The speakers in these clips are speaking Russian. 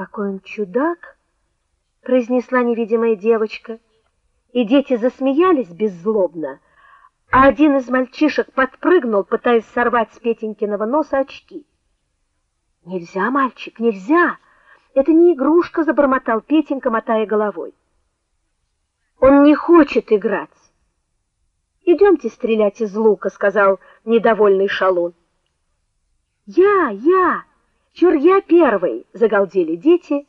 Какой он чудак, произнесла невидимая девочка, и дети засмеялись беззлобно, а один из мальчишек подпрыгнул, пытаясь сорвать с Петенькиного носа очки. Нельзя, мальчик, нельзя. Это не игрушка, забормотал Петенька, мотая головой. Он не хочет играть. Идемте стрелять из лука, сказал недовольный шалун. Я, я, чур я первый, загалдели дети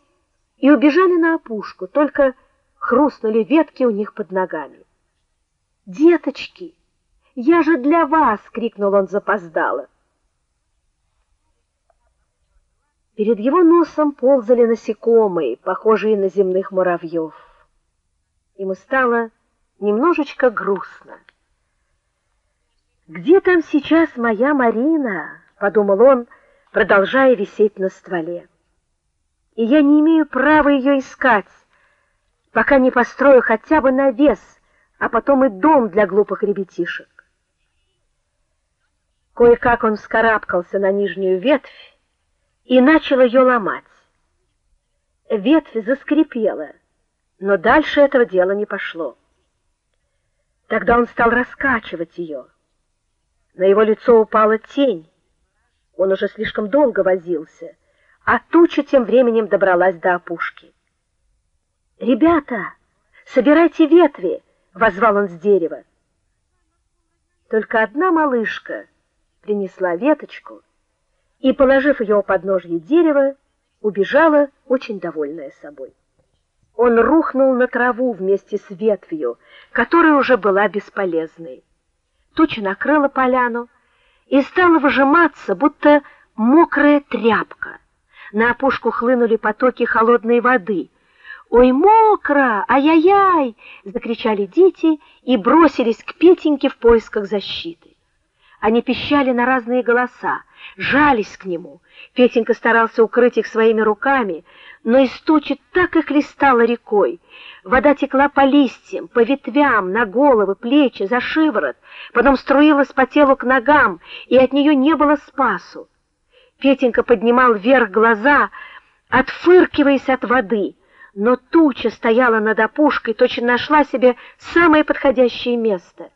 и убежали на опушку, только хрустнули ветки у них под ногами. Деточки, я же для вас, крикнул он запоздало. Перед его носом ползали насекомые, похожие на земных муравьев. Ему стало немножечко грустно. Где там сейчас моя Марина? подумал он, продолжая висеть на стволе. И я не имею права ее искать, пока не построю хотя бы навес, а потом и дом для глупых ребятишек. Кое-как он вскарабкался на нижнюю ветвь и начал ее ломать. Ветвь заскрипела, но дальше этого дела не пошло. Тогда он стал раскачивать ее. На его лицо упала тень. Он уже слишком долго возился, а туча тем временем добралась до опушки. "Ребята, собирайте ветви", возвал он с дерева. Только одна малышка принесла веточку и, положив ее у подножья дерева, убежала, очень довольная собой. Он рухнул на траву вместе с ветвью, которая уже была бесполезной. Туча накрыла поляну, и стала выжиматься, будто мокрая тряпка. На опушку хлынули потоки холодной воды. "Ой, мокро! Ай-яй-яй!" закричали дети и бросились к Петеньке в поисках защиты. Они пищали на разные голоса, жались к нему. Петенька старался укрыть их своими руками, но из тучи так и хлестала рекой. Вода текла по листьям, по ветвям, на головы, плечи, за шиворот, потом струилась по телу к ногам, и от нее не было спасу. Петенька поднимал вверх глаза, отфыркиваясь от воды, но туча стояла над опушкой, точно нашла себе самое подходящее место.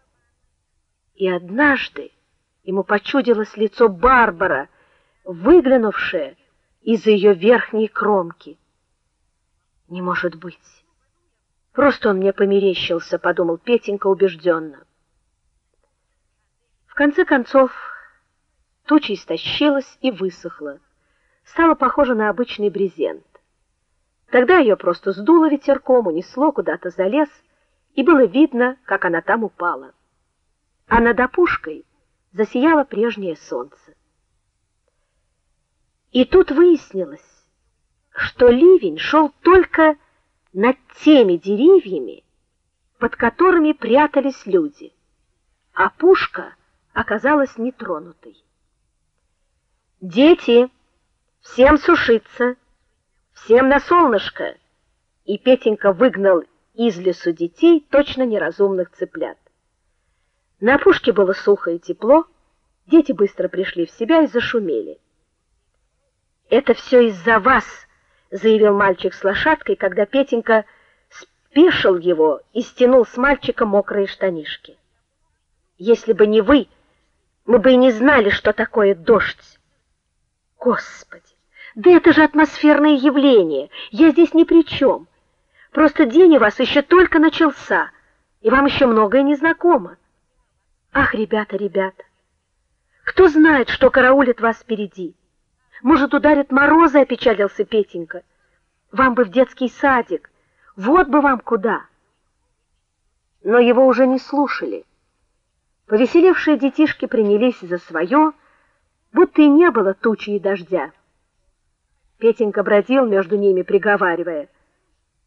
И однажды ему почудилось лицо Барбара, выглянувшее из ее верхней кромки. Не может быть. Просто он мне померещился, подумал Петенька убежденно. В конце концов, туча истощилась и высохла. Стала похожа на обычный брезент. Тогда ее просто сдуло ветерком, унесло куда-то за лес, и было видно, как она там упала. А над опушкой засияло прежнее солнце. И тут выяснилось, что ливень шел только над теми деревьями, под которыми прятались люди, а пушка оказалась нетронутой. Дети, всем сушиться, всем на солнышко. И Петенька выгнал из лесу детей, точно неразумных цыплят. На пушке было сухо и тепло, дети быстро пришли в себя и зашумели. Это все из-за вас, заявил мальчик с лошадкой, когда Петенька спешил его и стянул с мальчика мокрые штанишки. Если бы не вы, мы бы и не знали, что такое дождь. Господи, да это же атмосферное явление. Я здесь ни при чем. Просто день у вас еще только начался, и вам еще многое не знакомо. Ах, ребята, ребята. Кто знает, что караулит вас впереди? Может, ударит морозы, опечалился Петенька. Вам бы в детский садик. Вот бы вам куда. Но его уже не слушали. Повеселевшие детишки принялись за свое, будто и не было тучи и дождя. Петенька бродил между ними, приговаривая: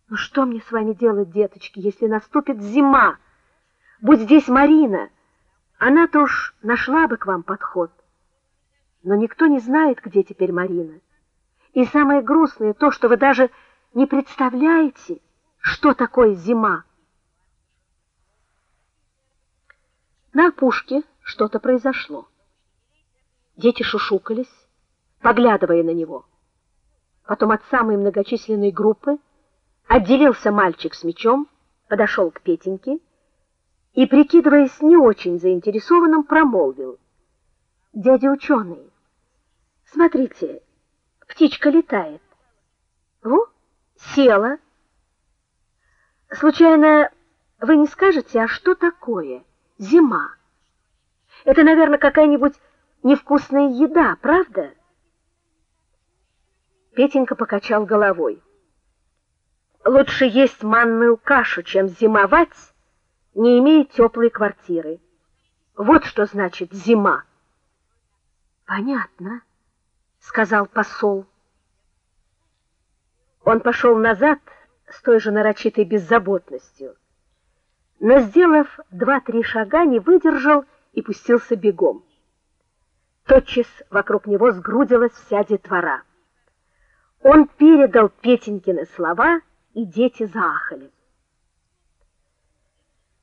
"Ну что мне с вами делать, деточки, если наступит зима? Будь здесь Марина, она-то уж нашла бы к вам подход" но никто не знает, где теперь Марина. И самое грустное то, что вы даже не представляете, что такое зима. На опушке что-то произошло. Дети шушукались, поглядывая на него. Потом от самой многочисленной группы отделился мальчик с мечом, подошел к Петеньке и, прикидываясь не очень заинтересованным, промолвил: "Дядя ученый, смотрите, птичка летает. Во, села. Случайно вы не скажете, а что такое зима? Это, наверное, какая-нибудь невкусная еда, правда?" Петенька покачал головой. Лучше есть манную кашу, чем зимовать, не имея теплой квартиры. Вот что значит зима. Понятно, сказал посол. Он пошел назад с той же нарочитой беззаботностью, но сделав два-три шага, не выдержал и пустился бегом. Тотчас вокруг него сгрудилась вся детвора. Он передал Петенькины слова, и дети заахали.